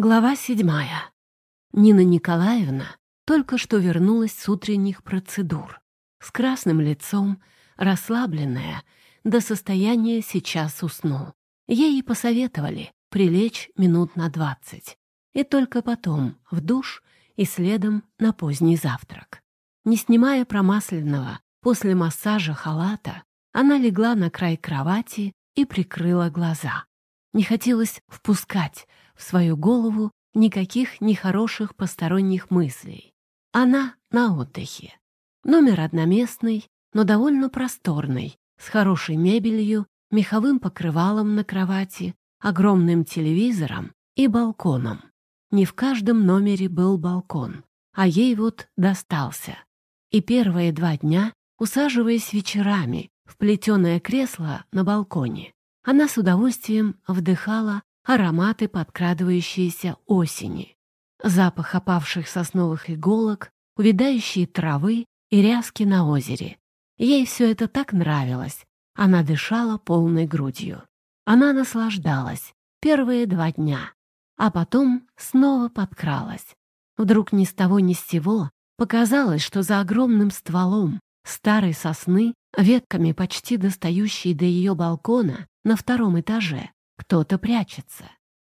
Глава седьмая. Нина Николаевна только что вернулась с утренних процедур. С красным лицом, расслабленная, до состояния сейчас усну. Ей посоветовали прилечь минут на двадцать. И только потом в душ и следом на поздний завтрак. Не снимая промасленного после массажа халата, она легла на край кровати и прикрыла глаза. Не хотелось впускать в свою голову никаких нехороших посторонних мыслей. Она на отдыхе. Номер одноместный, но довольно просторный, с хорошей мебелью, меховым покрывалом на кровати, огромным телевизором и балконом. Не в каждом номере был балкон, а ей вот достался. И первые два дня, усаживаясь вечерами в плетеное кресло на балконе, она с удовольствием вдыхала ароматы подкрадывающиеся осени. Запах опавших сосновых иголок, увядающие травы и ряски на озере. Ей все это так нравилось. Она дышала полной грудью. Она наслаждалась первые два дня, а потом снова подкралась. Вдруг ни с того ни с сего показалось, что за огромным стволом старой сосны, ветками почти достающей до ее балкона, на втором этаже кто-то прячется.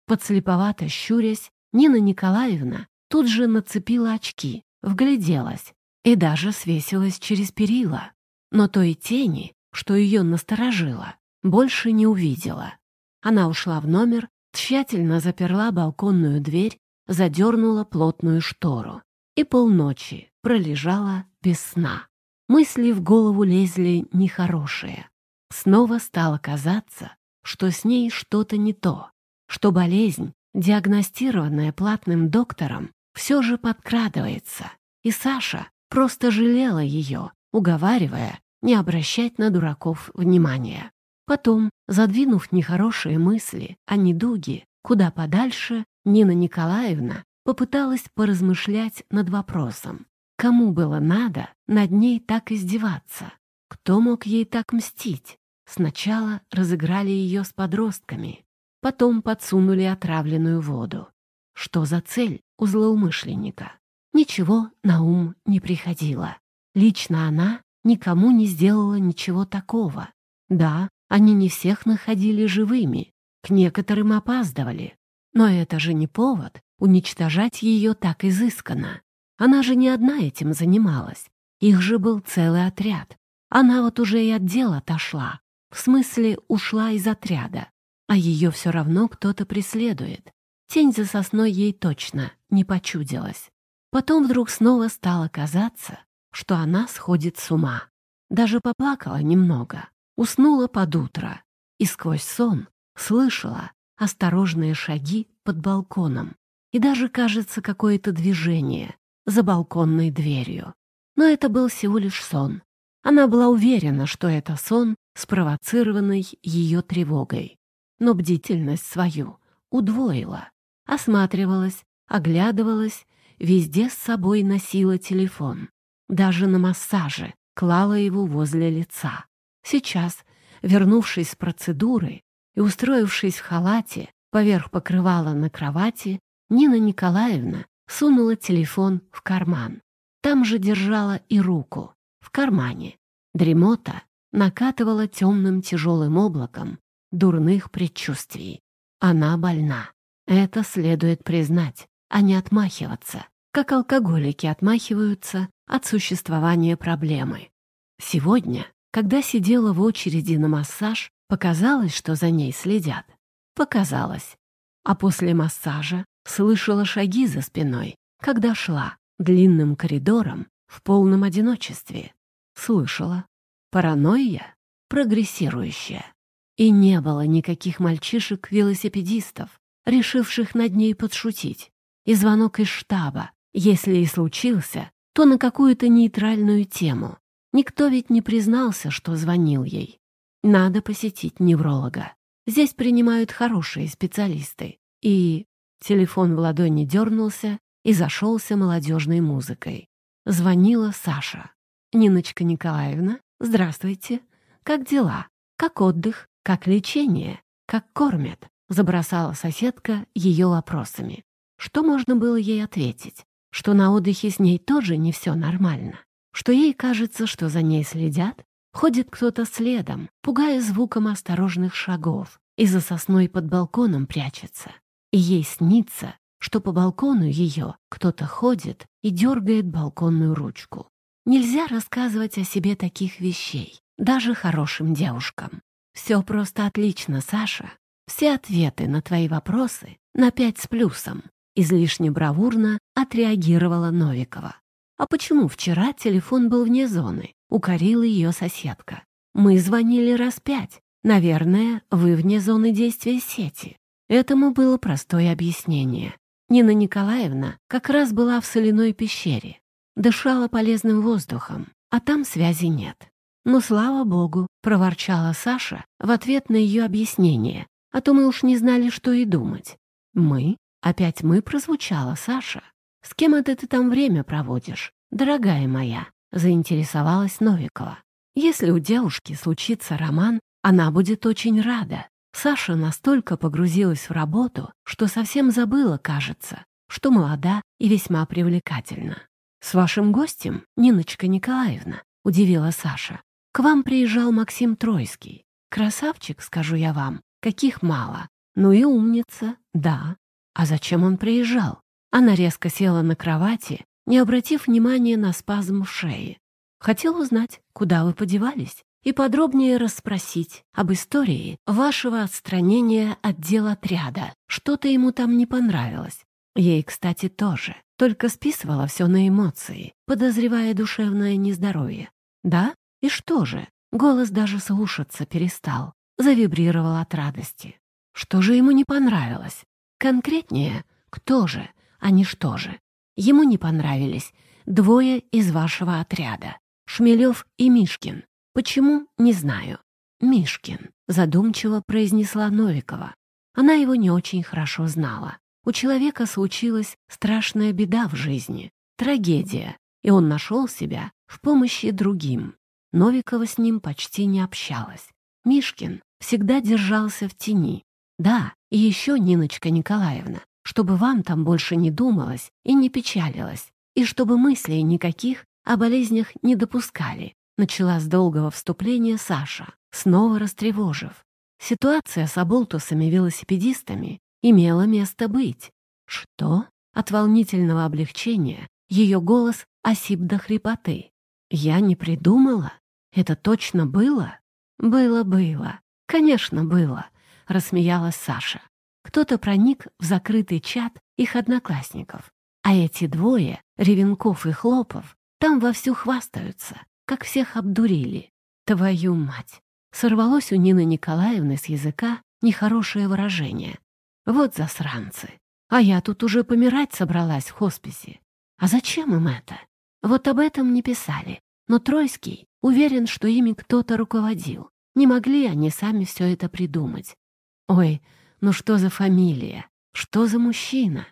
Подслеповато щурясь, Нина Николаевна тут же нацепила очки, вгляделась и даже свесилась через перила. Но той тени, что ее насторожило, больше не увидела. Она ушла в номер, тщательно заперла балконную дверь, задернула плотную штору и полночи пролежала без сна. Мысли в голову лезли нехорошие. Снова стало казаться, что с ней что-то не то, что болезнь, диагностированная платным доктором, все же подкрадывается, и Саша просто жалела ее, уговаривая не обращать на дураков внимания. Потом, задвинув нехорошие мысли о недуге куда подальше, Нина Николаевна попыталась поразмышлять над вопросом, кому было надо над ней так издеваться, кто мог ей так мстить. Сначала разыграли ее с подростками, потом подсунули отравленную воду. Что за цель у злоумышленника? Ничего на ум не приходило. Лично она никому не сделала ничего такого. Да, они не всех находили живыми, к некоторым опаздывали. Но это же не повод уничтожать ее так изысканно. Она же не одна этим занималась. Их же был целый отряд. Она вот уже и от дела отошла, в смысле, ушла из отряда, а ее все равно кто-то преследует. Тень за сосной ей точно не почудилась. Потом вдруг снова стало казаться, что она сходит с ума. Даже поплакала немного, уснула под утро и сквозь сон слышала осторожные шаги под балконом и даже, кажется, какое-то движение за балконной дверью. Но это был всего лишь сон. Она была уверена, что это сон, спровоцированный ее тревогой. Но бдительность свою удвоила. Осматривалась, оглядывалась, везде с собой носила телефон. Даже на массаже клала его возле лица. Сейчас, вернувшись с процедуры и устроившись в халате поверх покрывала на кровати, Нина Николаевна сунула телефон в карман. Там же держала и руку, в кармане. Дремота накатывала темным тяжелым облаком дурных предчувствий. Она больна. Это следует признать, а не отмахиваться, как алкоголики отмахиваются от существования проблемы. Сегодня, когда сидела в очереди на массаж, показалось, что за ней следят. Показалось. А после массажа слышала шаги за спиной, когда шла длинным коридором в полном одиночестве. Слышала, Паранойя прогрессирующая. И не было никаких мальчишек-велосипедистов, решивших над ней подшутить. И звонок из штаба, если и случился, то на какую-то нейтральную тему. Никто ведь не признался, что звонил ей. Надо посетить невролога. Здесь принимают хорошие специалисты. И телефон в ладони дернулся и зашелся молодежной музыкой. Звонила Саша. «Ниночка Николаевна, «Здравствуйте. Как дела? Как отдых? Как лечение? Как кормят?» — забросала соседка ее вопросами. Что можно было ей ответить? Что на отдыхе с ней тоже не все нормально? Что ей кажется, что за ней следят? Ходит кто-то следом, пугая звуком осторожных шагов, и за сосной под балконом прячется. И ей снится, что по балкону ее кто-то ходит и дергает балконную ручку. Нельзя рассказывать о себе таких вещей, даже хорошим девушкам. Все просто отлично, Саша. Все ответы на твои вопросы на пять с плюсом. Излишне бравурно отреагировала Новикова. А почему вчера телефон был вне зоны? Укорила ее соседка. Мы звонили раз пять. Наверное, вы вне зоны действия сети. Этому было простое объяснение. Нина Николаевна как раз была в соляной пещере. Дышала полезным воздухом, а там связи нет. «Ну, слава богу», — проворчала Саша в ответ на ее объяснение, а то мы уж не знали, что и думать. «Мы? Опять мы?» — прозвучала Саша. «С кем это ты там время проводишь, дорогая моя?» — заинтересовалась Новикова. «Если у девушки случится роман, она будет очень рада. Саша настолько погрузилась в работу, что совсем забыла, кажется, что молода и весьма привлекательна. «С вашим гостем, Ниночка Николаевна», — удивила Саша. «К вам приезжал Максим Тройский. Красавчик, скажу я вам, каких мало. Ну и умница, да. А зачем он приезжал?» Она резко села на кровати, не обратив внимания на спазм в шее. «Хотел узнать, куда вы подевались?» и подробнее расспросить об истории вашего отстранения от дел отряда. Что-то ему там не понравилось. Ей, кстати, тоже. Только списывала все на эмоции, подозревая душевное нездоровье. Да? И что же? Голос даже слушаться перестал. Завибрировал от радости. Что же ему не понравилось? Конкретнее, кто же, а не что же. Ему не понравились двое из вашего отряда. Шмелев и Мишкин. Почему, не знаю. Мишкин, задумчиво произнесла Новикова. Она его не очень хорошо знала. У человека случилась страшная беда в жизни, трагедия, и он нашел себя в помощи другим. Новикова с ним почти не общалась. Мишкин всегда держался в тени. Да, и еще, Ниночка Николаевна, чтобы вам там больше не думалось и не печалилось, и чтобы мыслей никаких о болезнях не допускали, начала с долгого вступления Саша, снова растревожив. Ситуация с оболтусами-велосипедистами имела место быть. Что? От волнительного облегчения ее голос осип до хрипоты. Я не придумала? Это точно было? Было-было. Конечно, было, рассмеялась Саша. Кто-то проник в закрытый чат их одноклассников. А эти двое, Ревенков и Хлопов, там вовсю хвастаются как всех обдурили. Твою мать! Сорвалось у Нины Николаевны с языка нехорошее выражение. Вот засранцы. А я тут уже помирать собралась в хосписе. А зачем им это? Вот об этом не писали. Но Тройский уверен, что ими кто-то руководил. Не могли они сами все это придумать. Ой, ну что за фамилия? Что за мужчина?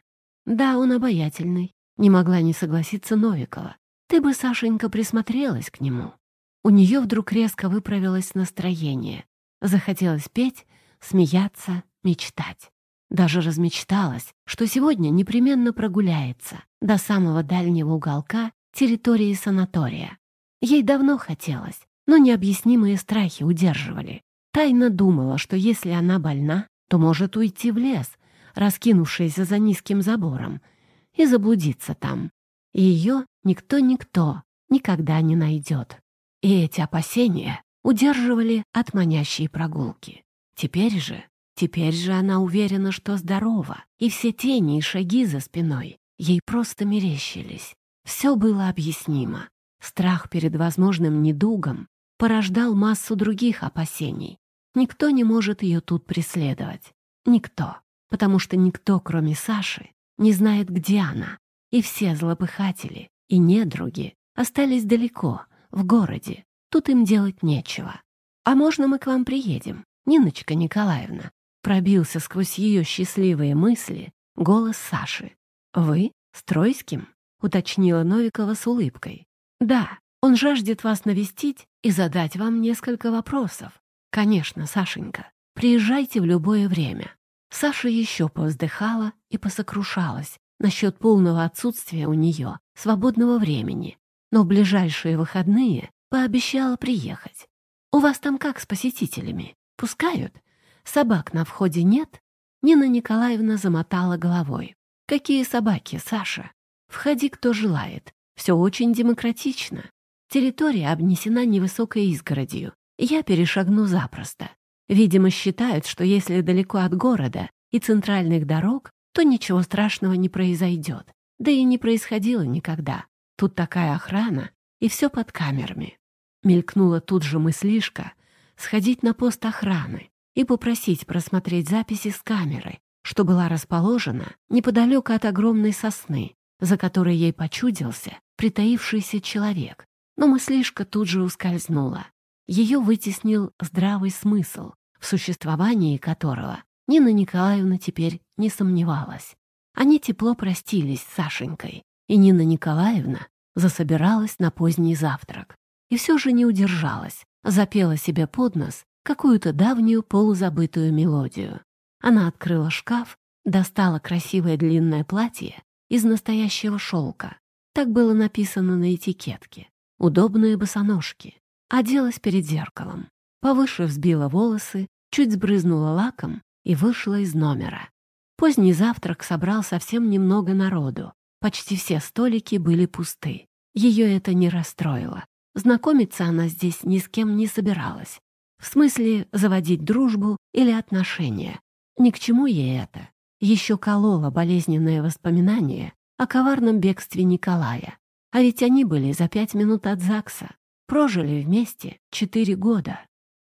Да, он обаятельный. Не могла не согласиться Новикова. Ты бы, Сашенька, присмотрелась к нему. У нее вдруг резко выправилось настроение. Захотелось петь, смеяться, мечтать. Даже размечталась, что сегодня непременно прогуляется до самого дальнего уголка территории санатория. Ей давно хотелось, но необъяснимые страхи удерживали. Тайно думала, что если она больна, то может уйти в лес, раскинувшийся за низким забором, и заблудиться там и ее никто-никто никогда не найдет. И эти опасения удерживали от манящей прогулки. Теперь же, теперь же она уверена, что здорова, и все тени и шаги за спиной ей просто мерещились. Все было объяснимо. Страх перед возможным недугом порождал массу других опасений. Никто не может ее тут преследовать. Никто. Потому что никто, кроме Саши, не знает, где она, и все злопыхатели и недруги остались далеко, в городе. Тут им делать нечего. «А можно мы к вам приедем, Ниночка Николаевна?» Пробился сквозь ее счастливые мысли голос Саши. «Вы? С Тройским?» — уточнила Новикова с улыбкой. «Да, он жаждет вас навестить и задать вам несколько вопросов. Конечно, Сашенька, приезжайте в любое время». Саша еще повздыхала и посокрушалась, насчет полного отсутствия у нее свободного времени, но в ближайшие выходные пообещала приехать. «У вас там как с посетителями? Пускают? Собак на входе нет?» Нина Николаевна замотала головой. «Какие собаки, Саша? Входи, кто желает. Все очень демократично. Территория обнесена невысокой изгородью. Я перешагну запросто. Видимо, считают, что если далеко от города и центральных дорог, то ничего страшного не произойдет. Да и не происходило никогда. Тут такая охрана, и все под камерами. Мелькнула тут же мыслишка сходить на пост охраны и попросить просмотреть записи с камеры, что была расположена неподалеку от огромной сосны, за которой ей почудился притаившийся человек. Но мыслишка тут же ускользнула. Ее вытеснил здравый смысл, в существовании которого Нина Николаевна теперь не сомневалась. Они тепло простились с Сашенькой, и Нина Николаевна засобиралась на поздний завтрак. И все же не удержалась, запела себе под нос какую-то давнюю полузабытую мелодию. Она открыла шкаф, достала красивое длинное платье из настоящего шелка. Так было написано на этикетке. Удобные босоножки. Оделась перед зеркалом. Повыше взбила волосы, чуть сбрызнула лаком и вышла из номера. Поздний завтрак собрал совсем немного народу. Почти все столики были пусты. Ее это не расстроило. Знакомиться она здесь ни с кем не собиралась. В смысле заводить дружбу или отношения. Ни к чему ей это. Еще кололо болезненное воспоминание о коварном бегстве Николая. А ведь они были за пять минут от ЗАГСа. Прожили вместе четыре года.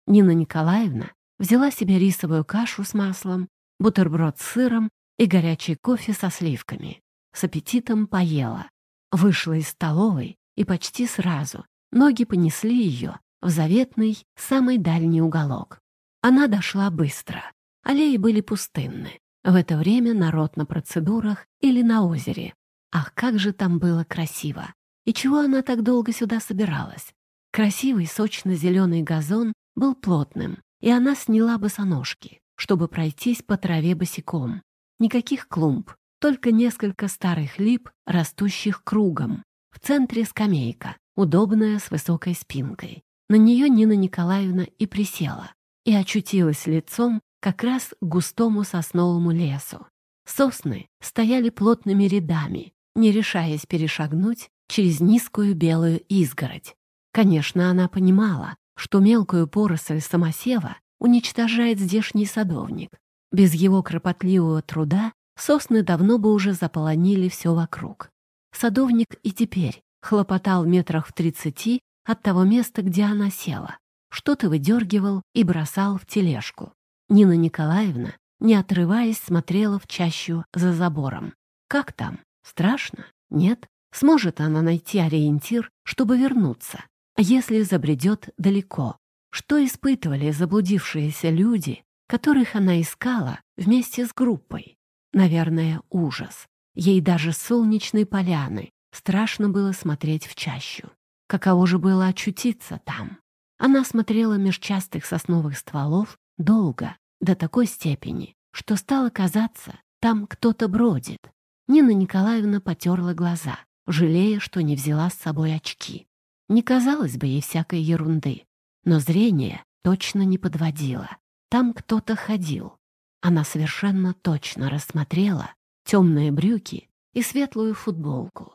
Нина Николаевна взяла себе рисовую кашу с маслом, бутерброд с сыром и горячий кофе со сливками. С аппетитом поела. Вышла из столовой и почти сразу ноги понесли ее в заветный, самый дальний уголок. Она дошла быстро. Аллеи были пустынны. В это время народ на процедурах или на озере. Ах, как же там было красиво! И чего она так долго сюда собиралась? Красивый сочно-зеленый газон был плотным, и она сняла босоножки, чтобы пройтись по траве босиком. Никаких клумб, только несколько старых лип, растущих кругом. В центре скамейка, удобная с высокой спинкой. На нее Нина Николаевна и присела, и очутилась лицом как раз к густому сосновому лесу. Сосны стояли плотными рядами, не решаясь перешагнуть через низкую белую изгородь. Конечно, она понимала, что мелкую поросль самосева уничтожает здешний садовник. Без его кропотливого труда сосны давно бы уже заполонили все вокруг. Садовник и теперь хлопотал метрах в тридцати от того места, где она села. Что-то выдергивал и бросал в тележку. Нина Николаевна, не отрываясь, смотрела в чащу за забором. Как там? Страшно? Нет? Сможет она найти ориентир, чтобы вернуться? Если забредет далеко? Что испытывали заблудившиеся люди, которых она искала вместе с группой? Наверное, ужас. Ей даже солнечной поляны страшно было смотреть в чащу. Каково же было очутиться там? Она смотрела меж частых сосновых стволов долго, до такой степени, что стало казаться, там кто-то бродит. Нина Николаевна потерла глаза, жалея, что не взяла с собой очки. Не казалось бы ей всякой ерунды, но зрение точно не подводило. Там кто-то ходил. Она совершенно точно рассмотрела темные брюки и светлую футболку,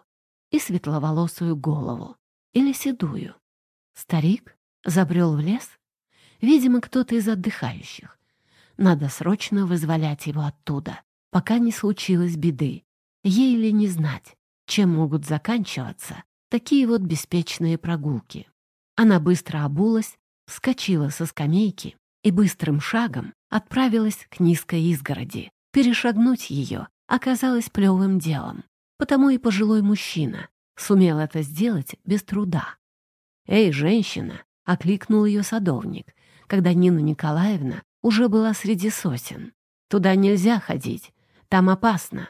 и светловолосую голову, или седую. Старик забрел в лес, видимо, кто-то из отдыхающих. Надо срочно вызволять его оттуда, пока не случилось беды. Ей ли не знать, чем могут заканчиваться такие вот беспечные прогулки. Она быстро обулась, вскочила со скамейки и быстрым шагом отправилась к низкой изгороди. Перешагнуть ее оказалось плевым делом, потому и пожилой мужчина сумел это сделать без труда. «Эй, женщина!» — окликнул ее садовник, когда Нина Николаевна уже была среди сосен. Туда нельзя ходить, там опасно.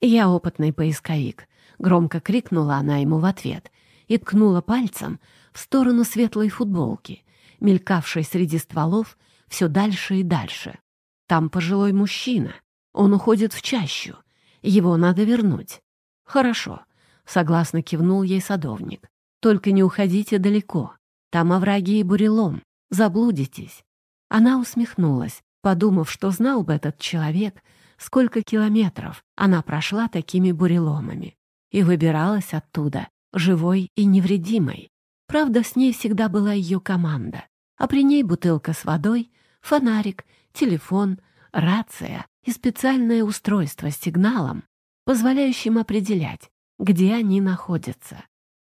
Я опытный поисковик. Громко крикнула она ему в ответ и ткнула пальцем в сторону светлой футболки, мелькавшей среди стволов все дальше и дальше. Там пожилой мужчина. Он уходит в чащу. Его надо вернуть. Хорошо, согласно кивнул ей садовник. Только не уходите далеко. Там овраги и бурелом. Заблудитесь. Она усмехнулась, подумав, что знал бы этот человек, сколько километров она прошла такими буреломами и выбиралась оттуда, живой и невредимой. Правда, с ней всегда была ее команда, а при ней бутылка с водой, фонарик, телефон, рация и специальное устройство с сигналом, позволяющим определять, где они находятся.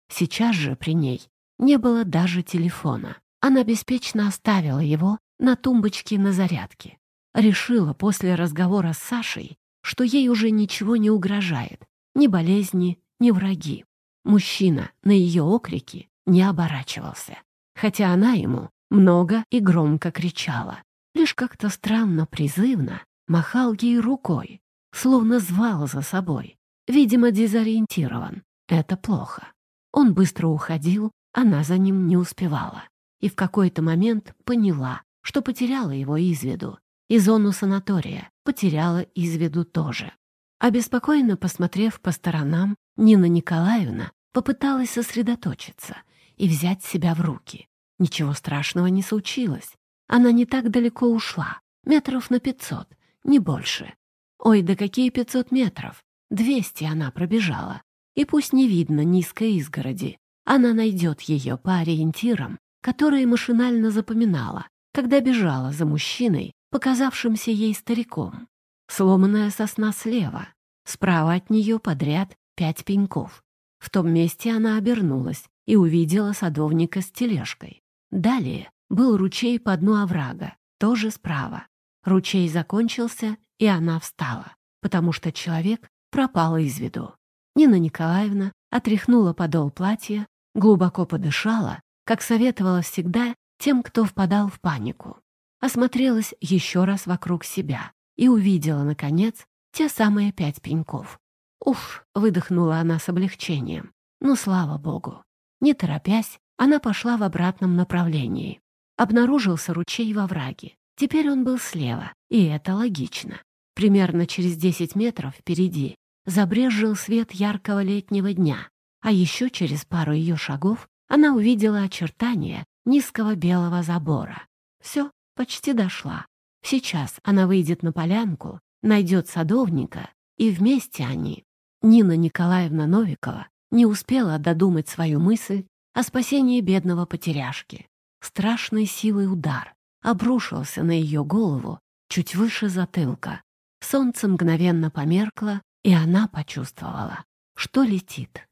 Сейчас же при ней не было даже телефона. Она беспечно оставила его на тумбочке на зарядке. Решила после разговора с Сашей, что ей уже ничего не угрожает, ни болезни, ни враги. Мужчина на ее окрики не оборачивался, хотя она ему много и громко кричала. Лишь как-то странно призывно махал ей рукой, словно звал за собой. Видимо, дезориентирован. Это плохо. Он быстро уходил, она за ним не успевала. И в какой-то момент поняла, что потеряла его из виду. И зону санатория потеряла из виду тоже. Обеспокоенно посмотрев по сторонам, Нина Николаевна попыталась сосредоточиться и взять себя в руки. Ничего страшного не случилось. Она не так далеко ушла, метров на пятьсот, не больше. Ой, да какие пятьсот метров! Двести она пробежала. И пусть не видно низкой изгороди, она найдет ее по ориентирам, которые машинально запоминала, когда бежала за мужчиной, показавшимся ей стариком. Сломанная сосна слева, справа от нее подряд пять пеньков. В том месте она обернулась и увидела садовника с тележкой. Далее был ручей по дну оврага, тоже справа. Ручей закончился, и она встала, потому что человек пропал из виду. Нина Николаевна отряхнула подол платья, глубоко подышала, как советовала всегда тем, кто впадал в панику. Осмотрелась еще раз вокруг себя и увидела, наконец, те самые пять пеньков. «Уф!» — выдохнула она с облегчением. «Ну, слава богу!» Не торопясь, она пошла в обратном направлении. Обнаружился ручей во враге. Теперь он был слева, и это логично. Примерно через десять метров впереди забрезжил свет яркого летнего дня, а еще через пару ее шагов она увидела очертания низкого белого забора. Все, почти дошла. Сейчас она выйдет на полянку, найдет садовника, и вместе они. Нина Николаевна Новикова не успела додумать свою мысль о спасении бедного потеряшки. Страшной силой удар обрушился на ее голову чуть выше затылка. Солнце мгновенно померкло, и она почувствовала, что летит.